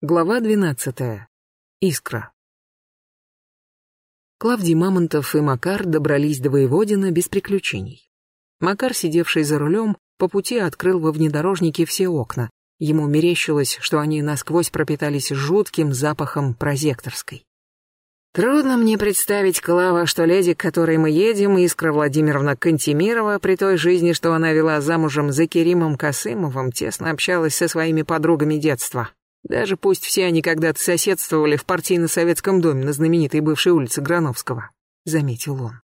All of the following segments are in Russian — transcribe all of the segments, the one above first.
Глава двенадцатая. Искра. Клавдий Мамонтов и Макар добрались до Воеводина без приключений. Макар, сидевший за рулем, по пути открыл во внедорожнике все окна. Ему мерещилось, что они насквозь пропитались жутким запахом прозекторской. «Трудно мне представить, Клава, что леди, к которой мы едем, Искра Владимировна Кантемирова, при той жизни, что она вела замужем за Керимом Касымовым, тесно общалась со своими подругами детства», даже пусть все они когда-то соседствовали в партийно-советском доме на знаменитой бывшей улице Грановского, заметил он.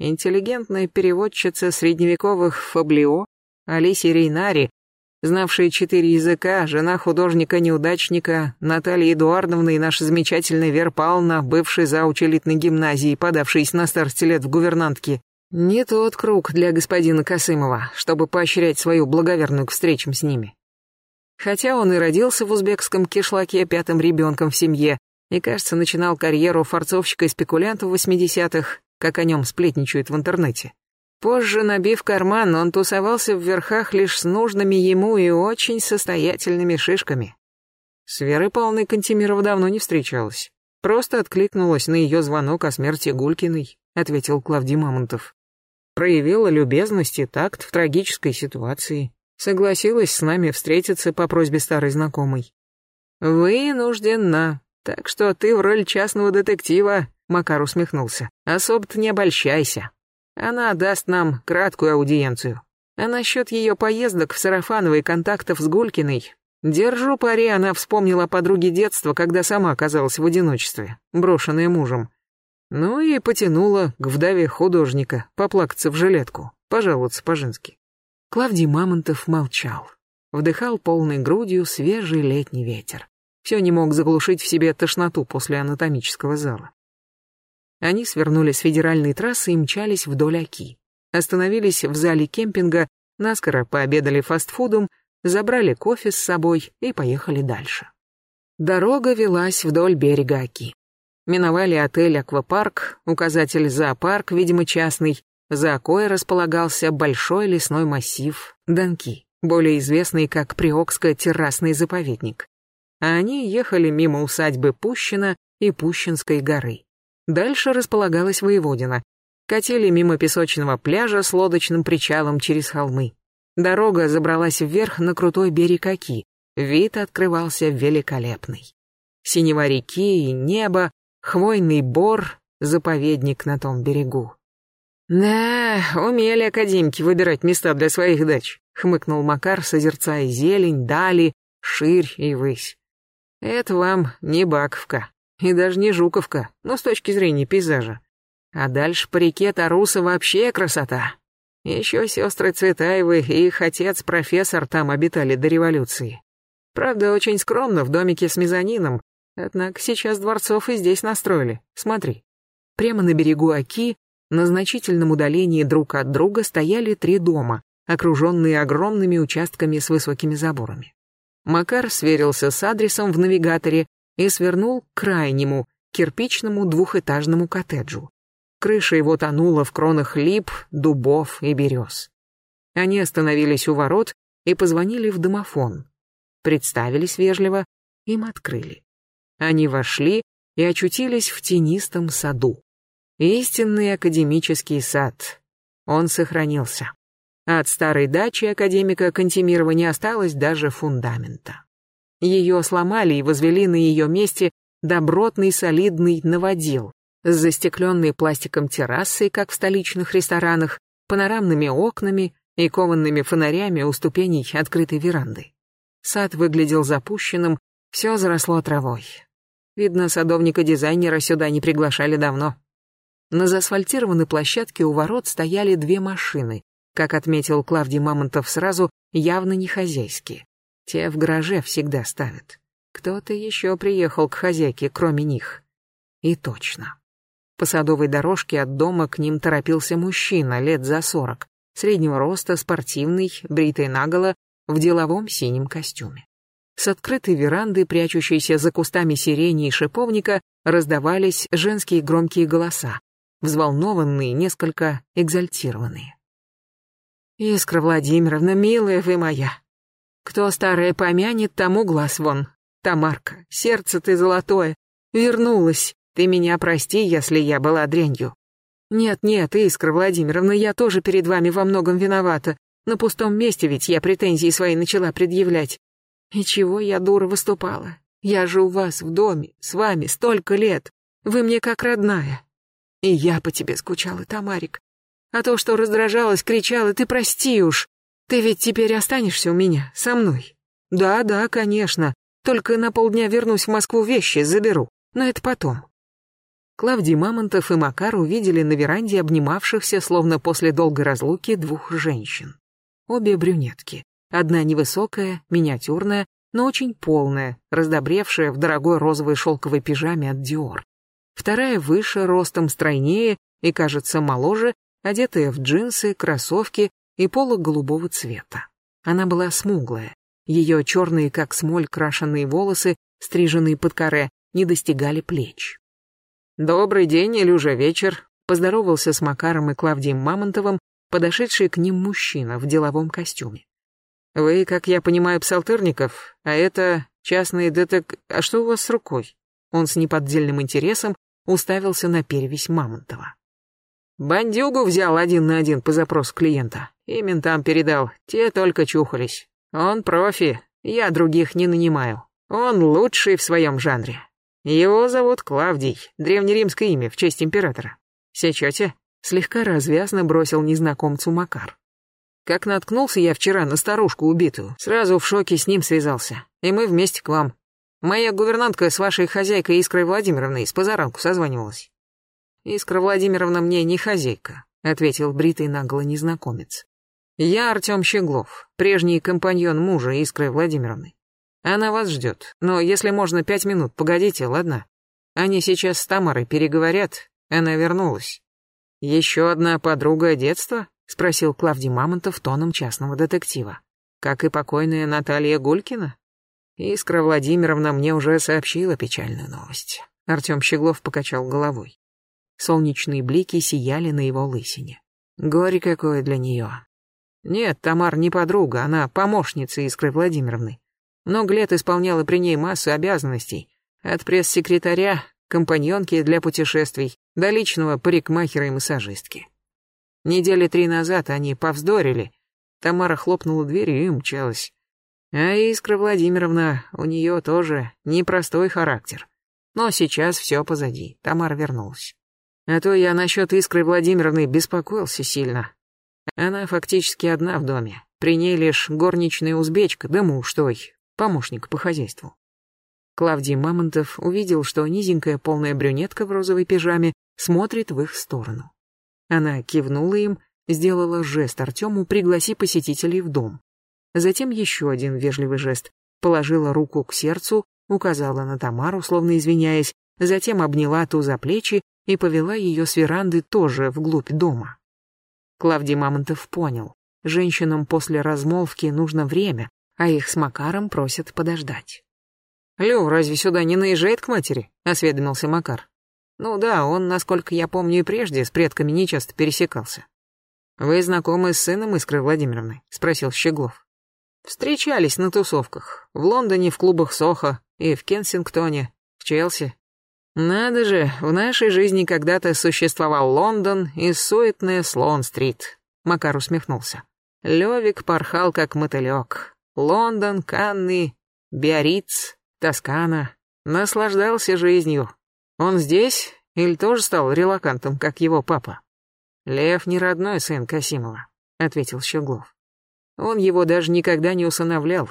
Интеллигентная переводчица средневековых фаблио, Алисия Рейнари, знавшая четыре языка, жена художника-неудачника Наталья Эдуардовна и наша замечательная Вера Павловна, бывшая зауч элитной гимназии, подавшаяся на старости лет в гувернантки, не тот круг для господина Касымова, чтобы поощрять свою благоверную к встречам с ними. Хотя он и родился в узбекском кишлаке пятым ребенком в семье и, кажется, начинал карьеру форцовщика и спекулянта в 80-х, как о нем сплетничают в интернете. Позже, набив карман, он тусовался в верхах лишь с нужными ему и очень состоятельными шишками. С Верой Павловной Кантемирова давно не встречалась. Просто откликнулась на ее звонок о смерти Гулькиной, ответил Клавдий Мамонтов. Проявила любезность и такт в трагической ситуации. Согласилась с нами встретиться по просьбе старой знакомой. Вынуждена. Так что ты в роли частного детектива, Макар усмехнулся. Особо-то не обольщайся. Она даст нам краткую аудиенцию. А насчет ее поездок в Сарафаново контактов с Гулькиной, держу пари, она вспомнила о подруге детства, когда сама оказалась в одиночестве, брошенная мужем. Ну и потянула к вдове художника поплакаться в жилетку, пожаловаться по-женски. Клавдий Мамонтов молчал. Вдыхал полной грудью свежий летний ветер. Все не мог заглушить в себе тошноту после анатомического зала. Они свернули с федеральной трассы и мчались вдоль Оки. Остановились в зале кемпинга, наскоро пообедали фастфудом, забрали кофе с собой и поехали дальше. Дорога велась вдоль берега Оки. Миновали отель «Аквапарк», указатель «Зоопарк», видимо, частный, за Окой располагался большой лесной массив Донки, более известный как Приокско-террасный заповедник. А они ехали мимо усадьбы Пущина и Пущинской горы. Дальше располагалась Воеводина. Катили мимо песочного пляжа с лодочным причалом через холмы. Дорога забралась вверх на крутой берег Оки. Вид открывался великолепный. Синева реки и небо, хвойный бор, заповедник на том берегу. «Да, умели академики выбирать места для своих дач», — хмыкнул Макар, созерцая зелень, дали, ширь и высь. «Это вам не Баковка, и даже не Жуковка, но с точки зрения пейзажа. А дальше по реке Таруса вообще красота. Еще сестры Цветаевы и их отец, профессор, там обитали до революции. Правда, очень скромно, в домике с мезонином, однако сейчас дворцов и здесь настроили, смотри». Прямо на берегу Оки на значительном удалении друг от друга стояли три дома, окруженные огромными участками с высокими заборами. Макар сверился с адресом в навигаторе и свернул к крайнему, кирпичному двухэтажному коттеджу. Крыша его тонула в кронах лип, дубов и берез. Они остановились у ворот и позвонили в домофон. Представились вежливо, им открыли. Они вошли и очутились в тенистом саду. Истинный академический сад. Он сохранился. От старой дачи академика Кантемирова не осталось даже фундамента. Ее сломали и возвели на ее месте добротный солидный новодел с застекленной пластиком террасой, как в столичных ресторанах, панорамными окнами и кованными фонарями у ступеней открытой веранды. Сад выглядел запущенным, все заросло травой. Видно, садовника-дизайнера сюда не приглашали давно. На заасфальтированной площадке у ворот стояли две машины, как отметил Клавдий Мамонтов сразу, явно не хозяйские. Те в гараже всегда ставят. Кто-то еще приехал к хозяйке, кроме них. И точно. По садовой дорожке от дома к ним торопился мужчина лет за сорок, среднего роста, спортивный, бритый наголо, в деловом синем костюме. С открытой веранды, прячущейся за кустами сирени и шиповника, раздавались женские громкие голоса взволнованные, несколько экзальтированные. «Искра Владимировна, милая вы моя, кто старое помянет, тому глаз вон. Тамарка, сердце ты золотое, вернулась. Ты меня прости, если я была дрянью. Нет-нет, Искра Владимировна, я тоже перед вами во многом виновата. На пустом месте ведь я претензии свои начала предъявлять. И чего я дура выступала? Я же у вас в доме, с вами столько лет. Вы мне как родная. И я по тебе скучала, Тамарик. А то, что раздражалась, кричала, ты прости уж. Ты ведь теперь останешься у меня, со мной. Да, да, конечно. Только на полдня вернусь в Москву вещи заберу. Но это потом. Клавдий Мамонтов и Макар увидели на веранде обнимавшихся, словно после долгой разлуки, двух женщин. Обе брюнетки. Одна невысокая, миниатюрная, но очень полная, раздобревшая в дорогой розовой шелковой пижаме от Диор. Вторая выше, ростом стройнее и, кажется, моложе, одетая в джинсы, кроссовки и поло голубого цвета. Она была смуглая. Ее черные, как смоль, крашеные волосы, стриженные под коре, не достигали плеч. «Добрый день или уже вечер», — поздоровался с Макаром и Клавдием Мамонтовым, подошедший к ним мужчина в деловом костюме. Вы, как я понимаю, псалтырников, а это частный детек... А что у вас с рукой? Он с неподдельным интересом уставился на перевесь Мамонтова. Бандюгу взял один на один по запросу клиента. И ментам передал, те только чухались. Он профи, я других не нанимаю. Он лучший в своем жанре. Его зовут Клавдий, древнеримское имя в честь императора. Сечете? Слегка развязно бросил незнакомцу Макар. Как наткнулся я вчера на старушку убитую, сразу в шоке с ним связался. И мы вместе к вам. Моя гувернантка с вашей хозяйкой Искрой Владимировной с позаранку созванивалась. Искра Владимировна мне не хозяйка, ответил бритый нагло незнакомец. Я Артем Щеглов, прежний компаньон мужа Искры Владимировны. Она вас ждет, но если можно пять минут, погодите, ладно? Они сейчас с Тамарой переговорят, она вернулась. Еще одна подруга детства? спросил Клавдий Мамонтов тоном частного детектива. Как и покойная Наталья Гулькина? Искра Владимировна мне уже сообщила печальную новость. Артем Щеглов покачал головой. Солнечные блики сияли на его лысине. Горе какое для нее. Нет, Тамар не подруга, она помощница Искры Владимировны. Много лет исполняла при ней массу обязанностей. От пресс-секретаря, компаньонки для путешествий, до личного парикмахера и массажистки. Недели три назад они повздорили. Тамара хлопнула дверью и умчалась. А Искра Владимировна, у нее тоже непростой характер. Но сейчас все позади, Тамара вернулась. А то я насчет Искры Владимировны беспокоился сильно. Она фактически одна в доме. При ней лишь горничная узбечка, да муж той, помощник по хозяйству. Клавдий Мамонтов увидел, что низенькая полная брюнетка в розовой пижаме смотрит в их сторону. Она кивнула им, сделала жест Артему «пригласи посетителей в дом». Затем еще один вежливый жест. Положила руку к сердцу, указала на Тамару, словно извиняясь, затем обняла ту за плечи и повела ее с веранды тоже вглубь дома. Клавдий Мамонтов понял, женщинам после размолвки нужно время, а их с Макаром просят подождать. «Лё, разве сюда не наезжает к матери?» — осведомился Макар. Ну да, он, насколько я помню, и прежде с предками нечасто пересекался. «Вы знакомы с сыном Искры Владимировны?» — спросил Щеглов. «Встречались на тусовках. В Лондоне, в клубах Сохо и в Кенсингтоне, в Челси. Надо же, в нашей жизни когда-то существовал Лондон и суетная Слоун-стрит». Макар усмехнулся. Левик порхал как мотылек. Лондон, Канны, Биарриц, Тоскана. Наслаждался жизнью, он здесь или тоже стал релакантом, как его папа? Лев не родной сын Касимова, ответил Щеглов. Он его даже никогда не усыновлял.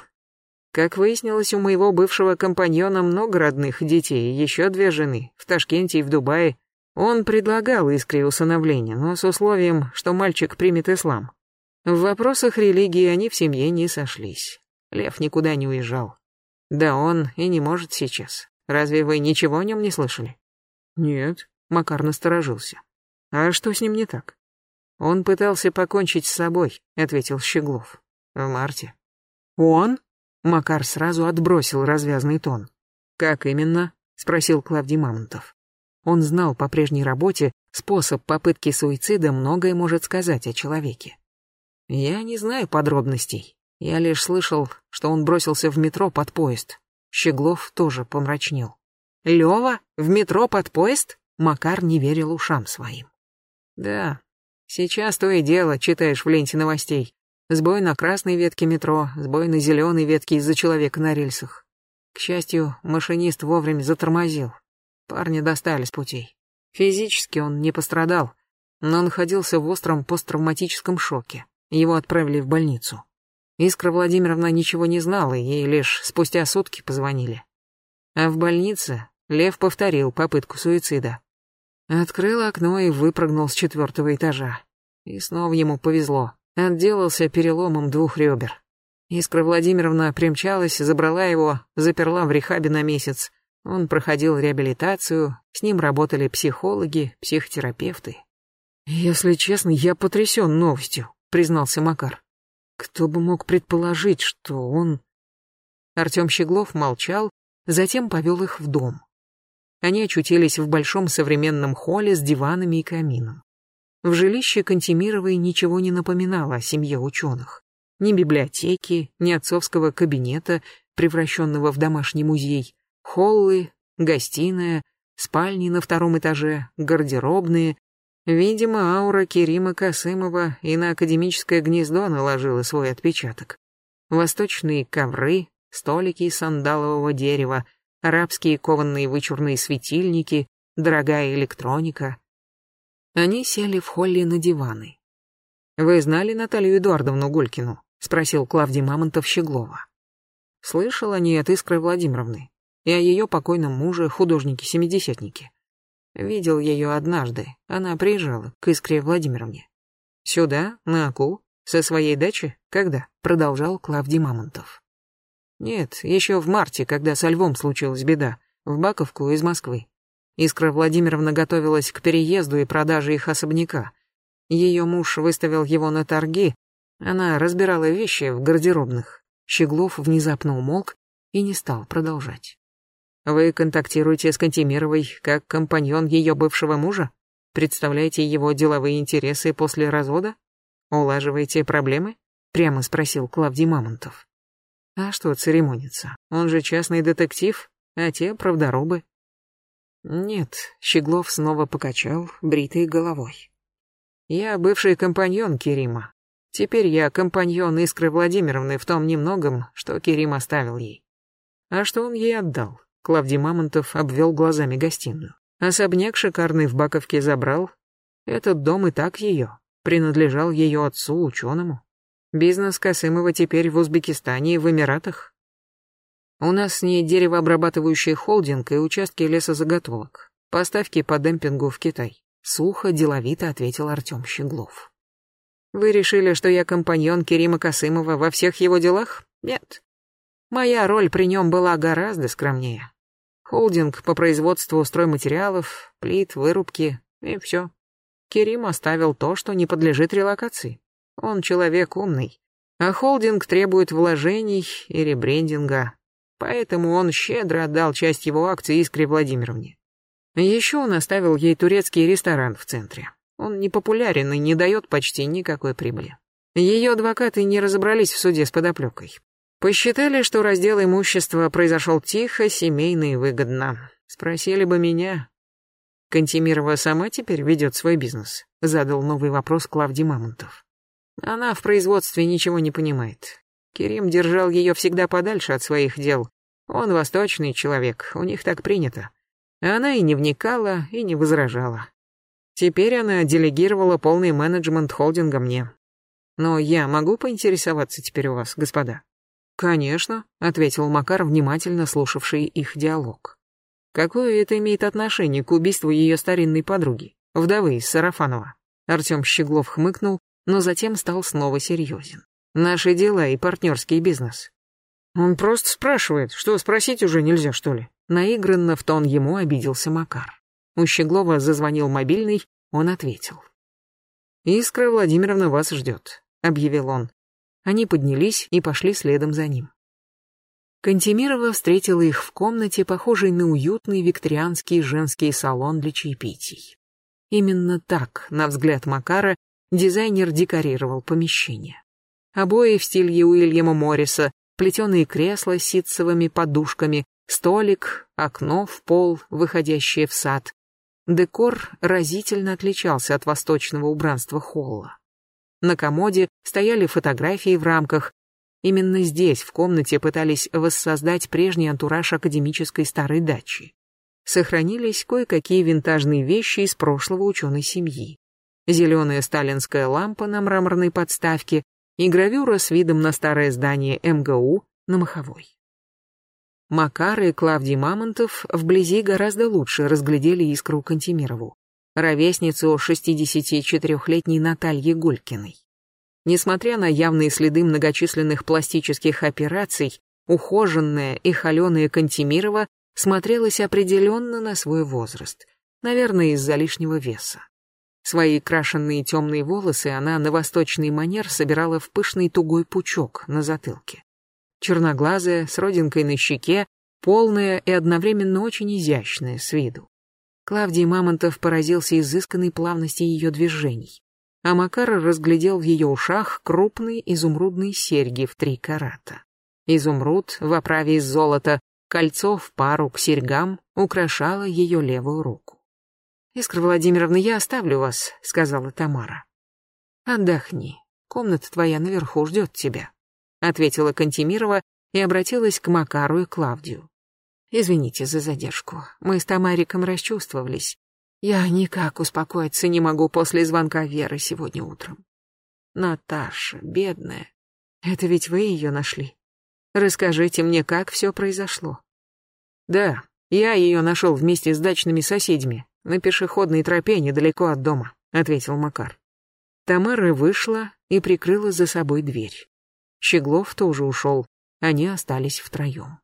Как выяснилось, у моего бывшего компаньона много родных детей, еще две жены, в Ташкенте и в Дубае. Он предлагал искре усыновления, но с условием, что мальчик примет ислам. В вопросах религии они в семье не сошлись. Лев никуда не уезжал. Да он и не может сейчас. Разве вы ничего о нем не слышали? Нет, Макар насторожился. А что с ним не так? Он пытался покончить с собой, ответил Щеглов. В марте. Он? Макар сразу отбросил развязный тон. Как именно? спросил Клавдий Мамонтов. Он знал по прежней работе, способ попытки суицида многое может сказать о человеке. Я не знаю подробностей. Я лишь слышал, что он бросился в метро под поезд. Щеглов тоже помрачнел. Лёва? В метро под поезд? Макар не верил ушам своим. Да, сейчас то и дело читаешь в ленте новостей. Сбой на красной ветке метро, сбой на зеленой ветке из-за человека на рельсах. К счастью, машинист вовремя затормозил. Парня достали с путей. Физически он не пострадал, но находился в остром посттравматическом шоке. Его отправили в больницу. Искра Владимировна ничего не знала, ей лишь спустя сутки позвонили. А в больнице Лев повторил попытку суицида. Открыл окно и выпрыгнул с четвертого этажа. И снова ему повезло. Отделался переломом двух ребер. Искра Владимировна примчалась, забрала его, заперла в рехабе на месяц. Он проходил реабилитацию, с ним работали психологи, психотерапевты. «Если честно, я потрясен новостью», — признался Макар. «Кто бы мог предположить, что он...» Артем Щеглов молчал, затем повел их в дом. Они очутились в большом современном холле с диванами и камином. В жилище Кантемировой ничего не напоминало о семье ученых. Ни библиотеки, ни отцовского кабинета, превращенного в домашний музей, холлы, гостиная, спальни на втором этаже, гардеробные. Видимо, аура Керима Касымова и на академическое гнездо наложила свой отпечаток. Восточные ковры, столики из сандалового дерева, арабские кованные вычурные светильники, дорогая электроника. Они сели в холле на диваны. «Вы знали Наталью Эдуардовну Гулькину?» — спросил Клавдий Мамонтов Щеглова. Слышал о ней от Искры Владимировны и о ее покойном муже, художнике-семидесятнике. Видел ее однажды, она приезжала к Искре Владимировне. Сюда, на Аку, со своей дачи, когда? Продолжал Клавдий Мамонтов. Нет, еще в марте, когда со львом случилась беда, в Баковку из Москвы. Искра Владимировна готовилась к переезду и продаже их особняка. Ее муж выставил его на торги, она разбирала вещи в гардеробных. Щеглов внезапно умолк и не стал продолжать. «Вы контактируете с Кантемировой как компаньон ее бывшего мужа? Представляете его деловые интересы после развода? Улаживаете проблемы?» Прямо спросил Клавдий Мамонтов. «А что церемониться? Он же частный детектив, а те правдорубы». «Нет», — Щеглов снова покачал бритой головой. «Я бывший компаньон Керима, Теперь я компаньон Искры Владимировны в том немногом, что Керим оставил ей. А что он ей отдал? Клавдий Мамонтов обвел глазами гостиную. Особняк шикарный в Баковке забрал. Этот дом и так ее. Принадлежал ее отцу, ученому. Бизнес Касымова теперь в Узбекистане и в Эмиратах. У нас с ней деревообрабатывающий холдинг и участки лесозаготовок. Поставки по демпингу в Китай. Сухо, деловито ответил Артем Щеглов. Вы решили, что я компаньон Керима Касымова во всех его делах? Нет. Моя роль при нем была гораздо скромнее. Холдинг по производству стройматериалов, плит, вырубки и все. Керим оставил то, что не подлежит релокации. Он человек умный, а холдинг требует вложений и ребрендинга, поэтому он щедро отдал часть его акций Искре Владимировне. Еще он оставил ей турецкий ресторан в центре. Он не популярен и не дает почти никакой прибыли. Ее адвокаты не разобрались в суде с подоплекой. Посчитали, что раздел имущества произошел тихо, семейно и выгодно. Спросили бы меня. Кантемирова сама теперь ведет свой бизнес? Задал новый вопрос Клавдий Мамонтов. Она в производстве ничего не понимает. Керим держал ее всегда подальше от своих дел. Он восточный человек, у них так принято. Она и не вникала, и не возражала. Теперь она делегировала полный менеджмент холдинга мне. Но я могу поинтересоваться теперь у вас, господа? Конечно, ответил Макар, внимательно слушавший их диалог. Какое это имеет отношение к убийству ее старинной подруги, вдовы из Сарафанова? Артем Щеглов хмыкнул, но затем стал снова серьезен. Наши дела и партнерский бизнес. Он просто спрашивает, что спросить уже нельзя, что ли? Наигранно в тон ему обиделся Макар. У Щеглова зазвонил мобильный, он ответил. «Искра Владимировна вас ждет», — объявил он. Они поднялись и пошли следом за ним. Кантемирова встретила их в комнате, похожей на уютный викторианский женский салон для чаепитий. Именно так, на взгляд Макара, дизайнер декорировал помещение. Обои в стиле Уильяма Морриса, плетеные кресла с ситцевыми подушками, столик, окно в пол, выходящее в сад. Декор разительно отличался от восточного убранства холла. На комоде стояли фотографии в рамках. Именно здесь, в комнате, пытались воссоздать прежний антураж академической старой дачи. Сохранились кое-какие винтажные вещи из прошлого ученой семьи. Зеленая сталинская лампа на мраморной подставке и гравюра с видом на старое здание МГУ на Маховой. Макар и Клавдий Мамонтов вблизи гораздо лучше разглядели искру Кантемирову, ровесницу 64-летней Натальи Гулькиной. Несмотря на явные следы многочисленных пластических операций, ухоженная и холеная Кантемирова смотрелась определенно на свой возраст, наверное, из-за лишнего веса. Свои крашенные темные волосы она на восточный манер собирала в пышный тугой пучок на затылке черноглазая, с родинкой на щеке, полная и одновременно очень изящная с виду. Клавдий Мамонтов поразился изысканной плавности ее движений, а Макар разглядел в ее ушах крупные изумрудные серьги в три карата. Изумруд в оправе из золота, кольцо в пару к серьгам украшало ее левую руку. «Искра Владимировна, я оставлю вас», — сказала Тамара. «Отдохни, комната твоя наверху ждет тебя» ответила Кантемирова и обратилась к Макару и Клавдию. Извините за задержку. Мы с Тамариком расчувствовались. Я никак успокоиться не могу после звонка Веры сегодня утром. Наташа, бедная. Это ведь вы ее нашли. Расскажите мне, как все произошло. Да, я ее нашел вместе с дачными соседями на пешеходной тропе недалеко от дома, ответил Макар. Тамара вышла и прикрыла за собой дверь. Щеглов тоже ушел, они остались втроем.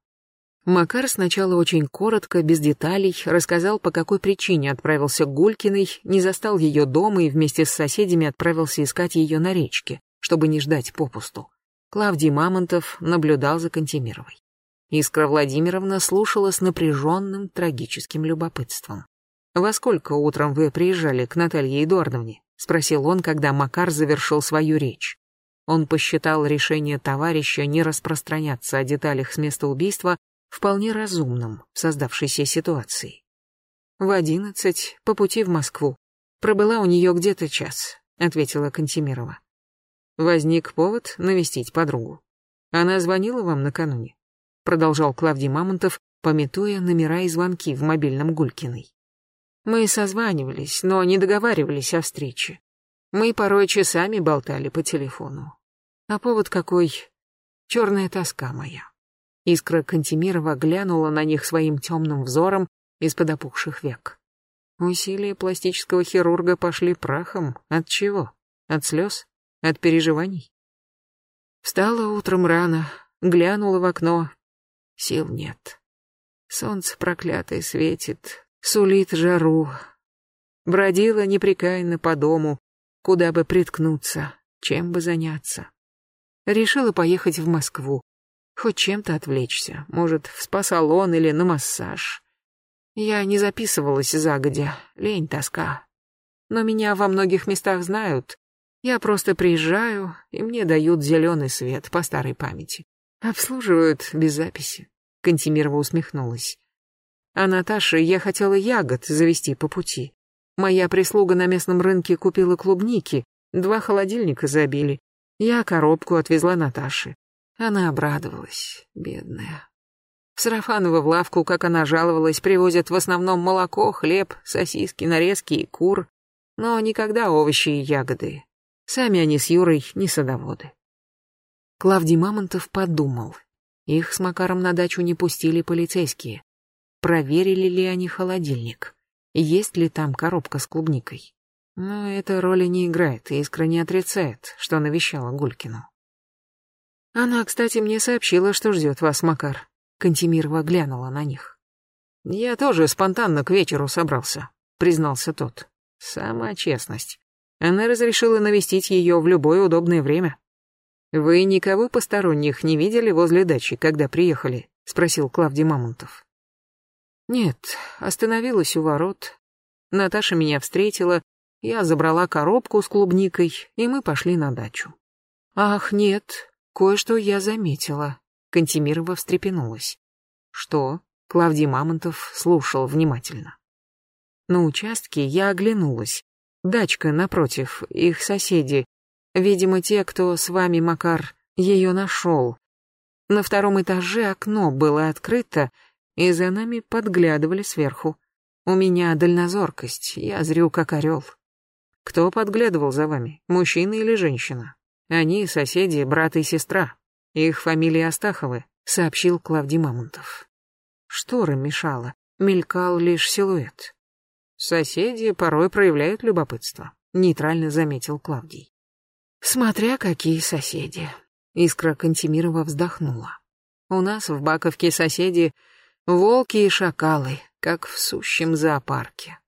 Макар сначала очень коротко, без деталей, рассказал, по какой причине отправился к Гулькиной, не застал ее дома и вместе с соседями отправился искать ее на речке, чтобы не ждать попусту. Клавдий Мамонтов наблюдал за Кантемировой. Искра Владимировна слушала с напряженным трагическим любопытством. «Во сколько утром вы приезжали к Наталье Эдуардовне?» — спросил он, когда Макар завершил свою речь. Он посчитал решение товарища не распространяться о деталях с места убийства вполне разумным в создавшейся ситуации. В одиннадцать, по пути в Москву. Пробыла у нее где-то час, ответила Кантемирова. Возник повод навестить подругу. Она звонила вам накануне? Продолжал Клавдий Мамонтов, пометуя номера и звонки в мобильном Гулькиной. Мы созванивались, но не договаривались о встрече. Мы порой часами болтали по телефону. А повод какой? Черная тоска моя. Искра Кантемирова глянула на них своим темным взором из-под опухших век. Усилия пластического хирурга пошли прахом. От чего? От слез? От переживаний? Встала утром рано, глянула в окно. Сил нет. Солнце проклятое светит, сулит жару. Бродила непрекаянно по дому, Куда бы приткнуться, чем бы заняться. Решила поехать в Москву. Хоть чем-то отвлечься, может, в спа-салон или на массаж. Я не записывалась загодя, лень, тоска. Но меня во многих местах знают. Я просто приезжаю, и мне дают зеленый свет по старой памяти. Обслуживают без записи. Кантемирова усмехнулась. А Наташе я хотела ягод завести по пути. Моя прислуга на местном рынке купила клубники, два холодильника забили. Я коробку отвезла Наташе. Она обрадовалась, бедная. В Сарафаново в лавку, как она жаловалась, привозят в основном молоко, хлеб, сосиски, нарезки и кур, но никогда овощи и ягоды. Сами они с Юрой не садоводы. Клавдий Мамонтов подумал. Их с Макаром на дачу не пустили полицейские. Проверили ли они холодильник? есть ли там коробка с клубникой. Но эта роли не играет, и Искра не отрицает, что навещала Гулькину. Она, кстати, мне сообщила, что ждет вас, Макар. Кантемирова глянула на них. Я тоже спонтанно к вечеру собрался, признался тот. Сама честность. Она разрешила навестить ее в любое удобное время. Вы никого посторонних не видели возле дачи, когда приехали? спросил Клавдий Мамонтов. Нет, остановилась у ворот. Наташа меня встретила, я забрала коробку с клубникой, и мы пошли на дачу. Ах, нет, кое-что я заметила. Кантемирова встрепенулась. «Что?» Клавдий Мамонтов слушал внимательно. На участке я оглянулась. Дачка напротив, их соседи. Видимо, те, кто с вами, Макар, ее нашел. На втором этаже окно было открыто, и за нами подглядывали сверху. У меня дальнозоркость, я зрю как орел. Кто подглядывал за вами, мужчина или женщина? Они соседи, брат и сестра. Их фамилии Астаховы, сообщил Клавдий Мамонтов. Штора мешала, мелькал лишь силуэт. Соседи порой проявляют любопытство, нейтрально заметил Клавдий. Смотря какие соседи. Искра Кантемирова вздохнула. У нас в Баковке соседи волки и шакалы, как в сущем зоопарке.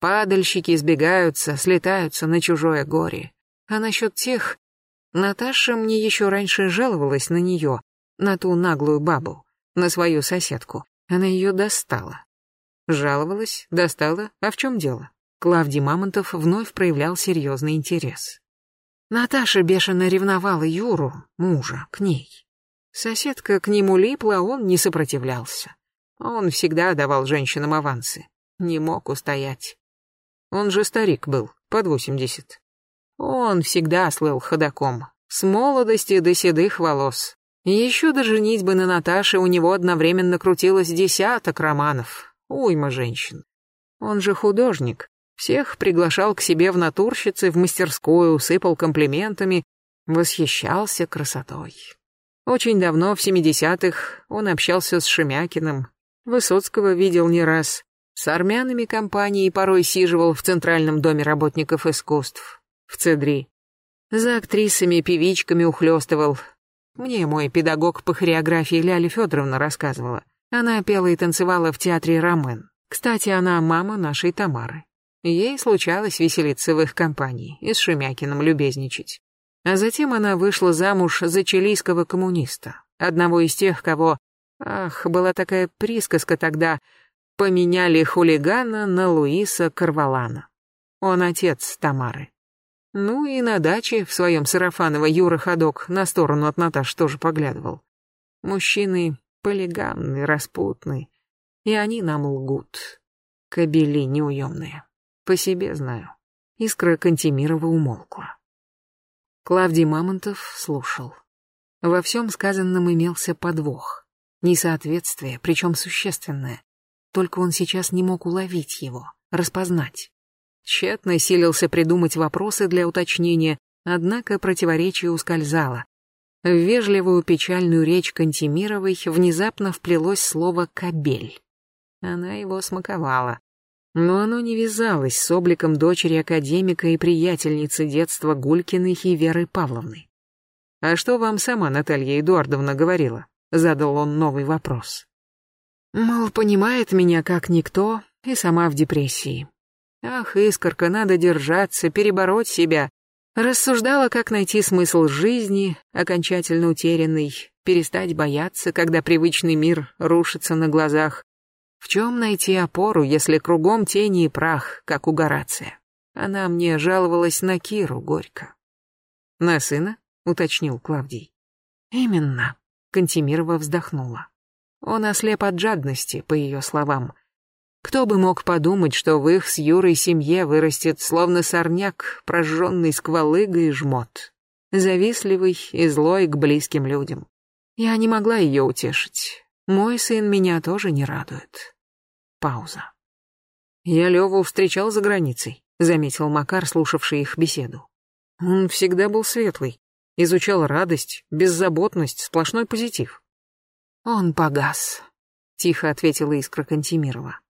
Падальщики избегаются, слетаются на чужое горе. А насчет тех... Наташа мне еще раньше жаловалась на нее, на ту наглую бабу, на свою соседку. Она ее достала. Жаловалась, достала, а в чем дело? Клавдий Мамонтов вновь проявлял серьезный интерес. Наташа бешено ревновала Юру, мужа, к ней. Соседка к нему липла, он не сопротивлялся. Он всегда давал женщинам авансы. Не мог устоять. Он же старик был, под восемьдесят. Он всегда слыл ходаком, с молодости до седых волос. Еще до женитьбы на Наташе у него одновременно крутилось десяток романов, уйма женщин. Он же художник, всех приглашал к себе в натурщицы, в мастерскую, сыпал комплиментами, восхищался красотой. Очень давно, в семидесятых, он общался с Шемякиным, Высоцкого видел не раз, с армянами компании порой сиживал в Центральном доме работников искусств, в Цедри. За актрисами, певичками ухлёстывал, мне мой педагог по хореографии Ляля Федоровна рассказывала. Она пела и танцевала в театре «Ромен». Кстати, она мама нашей Тамары. Ей случалось веселиться в их компании и с Шемякиным любезничать. А затем она вышла замуж за чилийского коммуниста, одного из тех, кого... Ах, была такая присказка тогда. Поменяли хулигана на Луиса Карвалана. Он отец Тамары. Ну и на даче в своем сарафаново Юра Ходок на сторону от Наташи тоже поглядывал. Мужчины полигамны, распутны, и они нам лгут. Кобели неуемные. По себе знаю. Искра Кантемирова умолкла. Клавдий Мамонтов слушал. Во всем сказанном имелся подвох. Несоответствие, причем существенное. Только он сейчас не мог уловить его, распознать. Тщетно силился придумать вопросы для уточнения, однако противоречие ускользало. В вежливую печальную речь Кантемировой внезапно вплелось слово «кобель». Она его смаковала. Но оно не вязалось с обликом дочери академика и приятельницы детства Гулькиной и Веры Павловны. «А что вам сама Наталья Эдуардовна говорила?» — задал он новый вопрос. Мол, понимает меня как никто и сама в депрессии. Ах, искорка, надо держаться, перебороть себя. Рассуждала, как найти смысл жизни, окончательно утерянный, перестать бояться, когда привычный мир рушится на глазах. В чем найти опору, если кругом тени и прах, как у Горация? Она мне жаловалась на Киру горько. «На сына?» — уточнил Клавдий. «Именно», — Кантемирова вздохнула. Он ослеп от жадности, по ее словам, кто бы мог подумать, что в их с Юрой семье вырастет словно сорняк, прожженный сквалыгой жмот, завистливый и злой к близким людям. Я не могла ее утешить. Мой сын меня тоже не радует. Пауза. Я Леву встречал за границей, заметил Макар, слушавший их беседу. Он всегда был светлый, изучал радость, беззаботность, сплошной позитив. Он погас, тихо ответила Искра Кантемирова.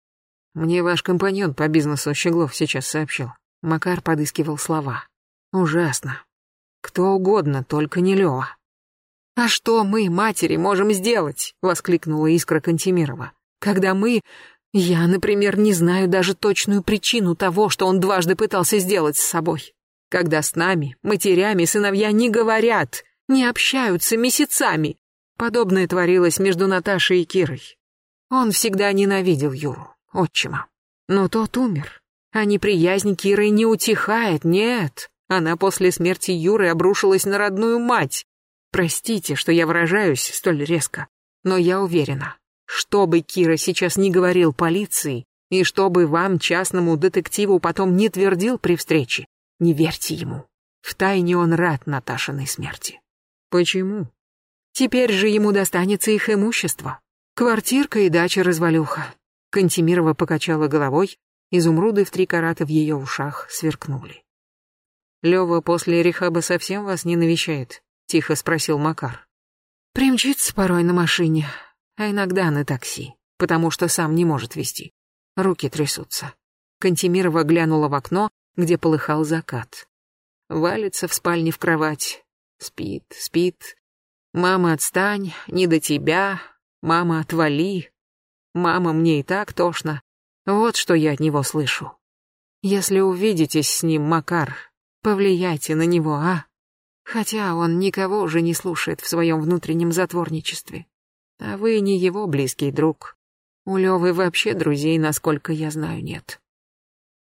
Мне ваш компаньон по бизнесу Щеглов сейчас сообщил. Макар подыскивал слова. Ужасно. Кто угодно, только не Лёва. «А что мы, матери, можем сделать?» — воскликнула Искра Кантемирова. «Когда мы... Я, например, не знаю даже точную причину того, что он дважды пытался сделать с собой. Когда с нами, матерями, сыновья не говорят, не общаются месяцами. Подобное творилось между Наташей и Кирой. Он всегда ненавидел Юру отчима. Но тот умер, а неприязнь Киры не утихает, нет. Она после смерти Юры обрушилась на родную мать. Простите, что я выражаюсь столь резко, но я уверена, что бы Кира сейчас не говорил полиции, и чтобы вам, частному детективу, потом не твердил при встрече, не верьте ему. Втайне он рад Наташиной смерти. Почему? Теперь же ему достанется их имущество. Квартирка и дача-развалюха. Кантемирова покачала головой, изумруды в три карата в ее ушах сверкнули. Лёва после рехаба совсем вас не навещает? Тихо спросил Макар. Примчится порой на машине, а иногда на такси, потому что сам не может вести. Руки трясутся. Кантемирова глянула в окно, где полыхал закат. Валится в спальне в кровать. Спит, спит. Мама, отстань, не до тебя. Мама, отвали. Мама, мне и так тошно. Вот что я от него слышу. Если увидитесь с ним, Макар, повлияйте на него, а? Хотя он никого уже не слушает в своем внутреннем затворничестве. А вы не его близкий друг. У Лёвы вообще друзей, насколько я знаю, нет.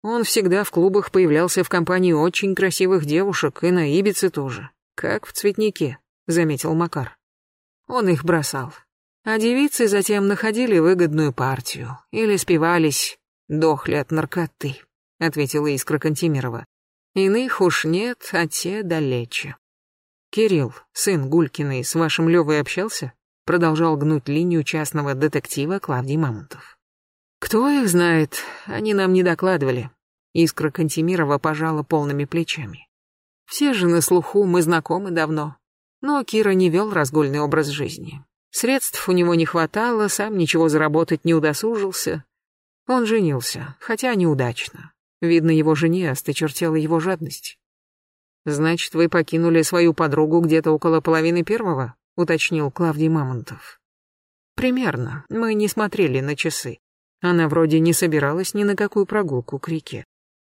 Он всегда в клубах появлялся в компании очень красивых девушек, и на Ибице тоже. Как в цветнике, заметил Макар. Он их бросал. А девицы затем находили выгодную партию или спивались, дохли от наркоты, ответила Искра Кантемирова. Иных уж нет, а те далече. Кирилл, сын Гулькиной, с вашим Левой общался? Продолжал гнуть линию частного детектива Клавдий Мамонтов. Кто их знает, они нам не докладывали. Искра Кантемирова пожала полными плечами. Все же на слуху, мы знакомы давно. Но Кира не вел разгульный образ жизни. Средств у него не хватало, сам ничего заработать не удосужился. Он женился, хотя неудачно. Видно, его жене осточертела его жадность. «Значит, вы покинули свою подругу где-то около половины первого?» — уточнил Клавдий Мамонтов. «Примерно. Мы не смотрели на часы. Она вроде не собиралась ни на какую прогулку к реке.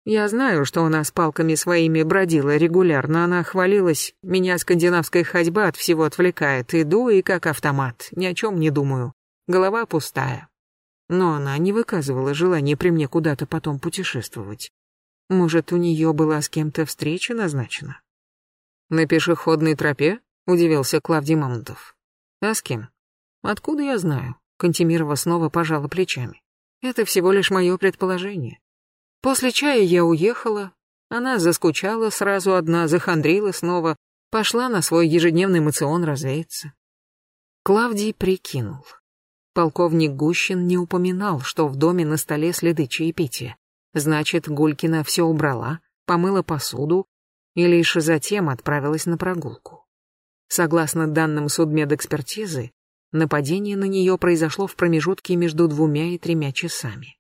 Я знаю, что она с палками своими бродила регулярно, она хвалилась, меня скандинавская ходьба от всего отвлекает, иду и как автомат, ни о чем не думаю. Голова пустая. Но она не выказывала желания при мне куда-то потом путешествовать. Может, у нее была с кем-то встреча назначена? На пешеходной тропе? Удивился Клавдий Мамонтов. А с кем? Откуда я знаю? Кантемирова снова пожала плечами. Это всего лишь мое предположение. После чая я уехала. Она заскучала сразу одна, захандрила снова, пошла на свой ежедневный мацион развеяться. Клавдий прикинул. Полковник Гущин не упоминал, что в доме на столе следы чаепития. Значит, Гулькина все убрала, помыла посуду и лишь затем отправилась на прогулку. Согласно данным судмедэкспертизы, нападение на нее произошло в промежутке между двумя и тремя часами.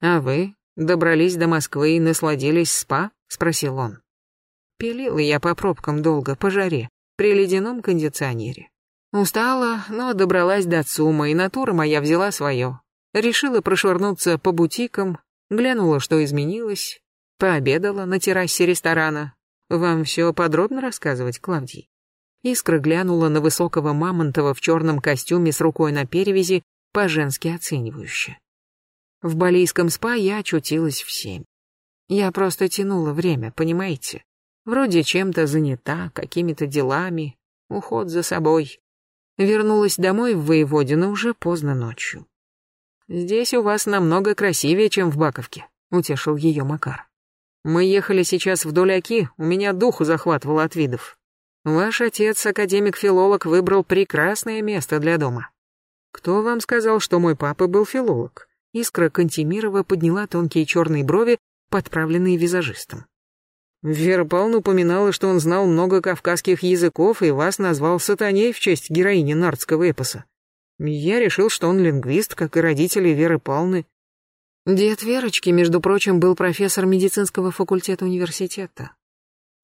«А вы добрались до Москвы и насладились спа?» — спросил он. Пилила я по пробкам долго, по жаре, при ледяном кондиционере. Устала, но добралась до ЦУМа, и натура моя взяла свое. Решила прошвырнуться по бутикам, глянула, что изменилось, пообедала на террасе ресторана. Вам все подробно рассказывать, Клавдий? Искра глянула на высокого Мамонтова в черном костюме с рукой на перевязи, по-женски оценивающе. В балийском спа я очутилась в семь. Я просто тянула время, понимаете? Вроде чем-то занята, какими-то делами, уход за собой. Вернулась домой в Воеводино уже поздно ночью. «Здесь у вас намного красивее, чем в Баковке», — утешил ее Макар. «Мы ехали сейчас вдоль Оки, у меня духу захватывало от видов. Ваш отец, академик-филолог, выбрал прекрасное место для дома. Кто вам сказал, что мой папа был филолог?» Искра Кантемирова подняла тонкие черные брови, подправленные визажистом. Вера Павловна упоминала, что он знал много кавказских языков и вас назвал сатаней в честь героини нардского эпоса. Я решил, что он лингвист, как и родители Веры Павловны. Дед Верочки, между прочим, был профессор медицинского факультета университета.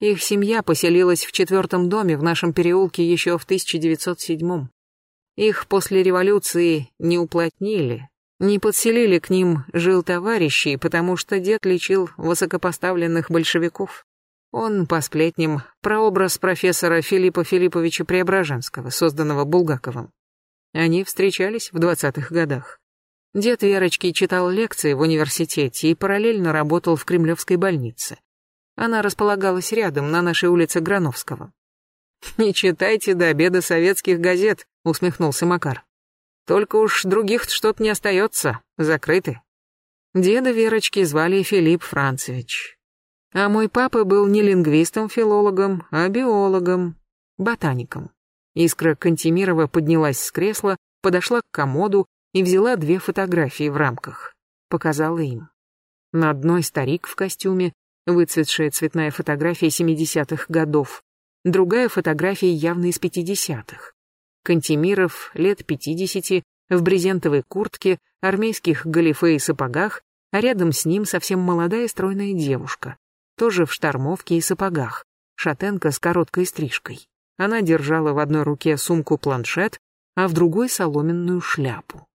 Их семья поселилась в четвертом доме в нашем переулке еще в 1907-м. Их после революции не уплотнили, не подселили к ним жил товарищей, потому что дед лечил высокопоставленных большевиков. Он, по сплетням, прообраз профессора Филиппа Филипповича Преображенского, созданного Булгаковым. Они встречались в двадцатых годах. Дед Верочки читал лекции в университете и параллельно работал в Кремлевской больнице. Она располагалась рядом, на нашей улице Грановского. «Не читайте до обеда советских газет», — усмехнулся Макар. «Только уж других что-то не остается, закрыты». Деда Верочки звали Филипп Францевич. А мой папа был не лингвистом-филологом, а биологом, ботаником. Искра Кантемирова поднялась с кресла, подошла к комоду и взяла две фотографии в рамках. Показала им. На одной старик в костюме, выцветшая цветная фотография 70-х годов. Другая фотография явно из 50-х. Кантемиров, лет 50, в брезентовой куртке, армейских галифе и сапогах, а рядом с ним совсем молодая стройная девушка, тоже в штормовке и сапогах, шатенка с короткой стрижкой. Она держала в одной руке сумку-планшет, а в другой соломенную шляпу.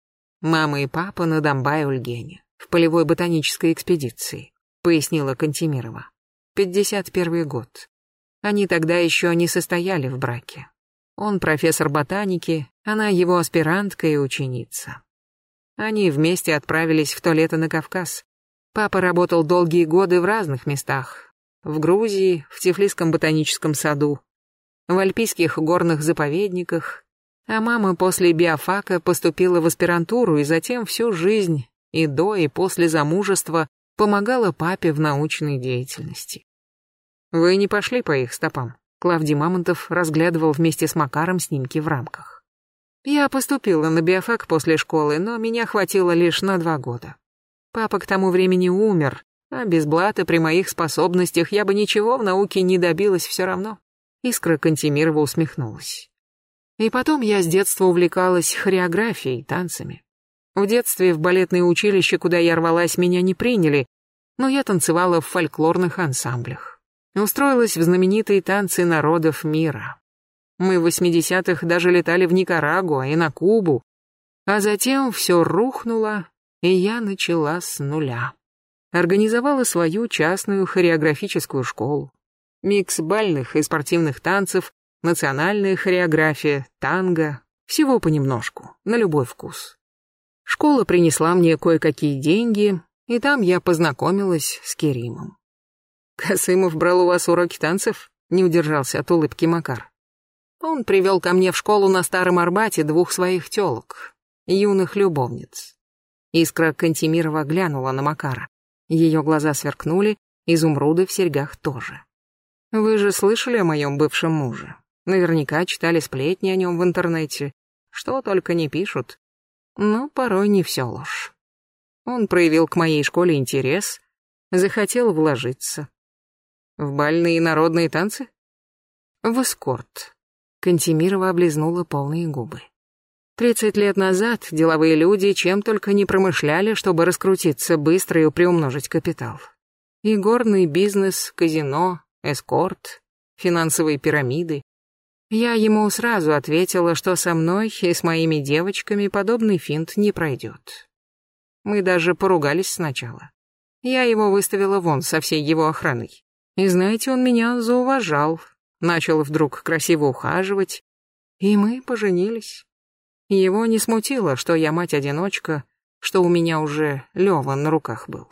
Мама и папа на Домбай-Ульгене, в полевой ботанической экспедиции, пояснила Кантемирова. 51 год. Они тогда еще не состояли в браке. Он профессор ботаники, она его аспирантка и ученица. Они вместе отправились в то лето на Кавказ. Папа работал долгие годы в разных местах. В Грузии, в Тифлисском ботаническом саду, в альпийских горных заповедниках, а мама после биофака поступила в аспирантуру и затем всю жизнь, и до, и после замужества, помогала папе в научной деятельности. Вы не пошли по их стопам? Клавдий Мамонтов разглядывал вместе с Макаром снимки в рамках. Я поступила на биофак после школы, но меня хватило лишь на два года. Папа к тому времени умер, а без блата при моих способностях я бы ничего в науке не добилась все равно. Искра Кантемирова усмехнулась. И потом я с детства увлекалась хореографией, танцами. В детстве в балетное училище, куда я рвалась, меня не приняли, но я танцевала в фольклорных ансамблях. Устроилась в знаменитые танцы народов мира. Мы в 80-х даже летали в Никарагуа и на Кубу, а затем все рухнуло, и я начала с нуля. Организовала свою частную хореографическую школу. Микс бальных и спортивных танцев, национальная хореография, танго, всего понемножку, на любой вкус. Школа принесла мне кое-какие деньги, и там я познакомилась с Керимом. «Косымов брал у вас уроки танцев?» — не удержался от улыбки Макар. Он привел ко мне в школу на Старом Арбате двух своих телок, юных любовниц. Искра Кантемирова глянула на Макара. Ее глаза сверкнули, изумруды в серьгах тоже. Вы же слышали о моем бывшем муже? Наверняка читали сплетни о нем в интернете. Что только не пишут. Но порой не все ложь. Он проявил к моей школе интерес, захотел вложиться. В бальные народные танцы? В эскорт. Кантемирова облизнула полные губы. Тридцать лет назад деловые люди чем только не промышляли, чтобы раскрутиться быстро и приумножить капитал. И горный бизнес, казино, эскорт, финансовые пирамиды. Я ему сразу ответила, что со мной и с моими девочками подобный финт не пройдет. Мы даже поругались сначала. Я его выставила вон со всей его охраной. И знаете, он меня зауважал, начал вдруг красиво ухаживать, и мы поженились. Его не смутило, что я мать-одиночка, что у меня уже Лёва на руках был.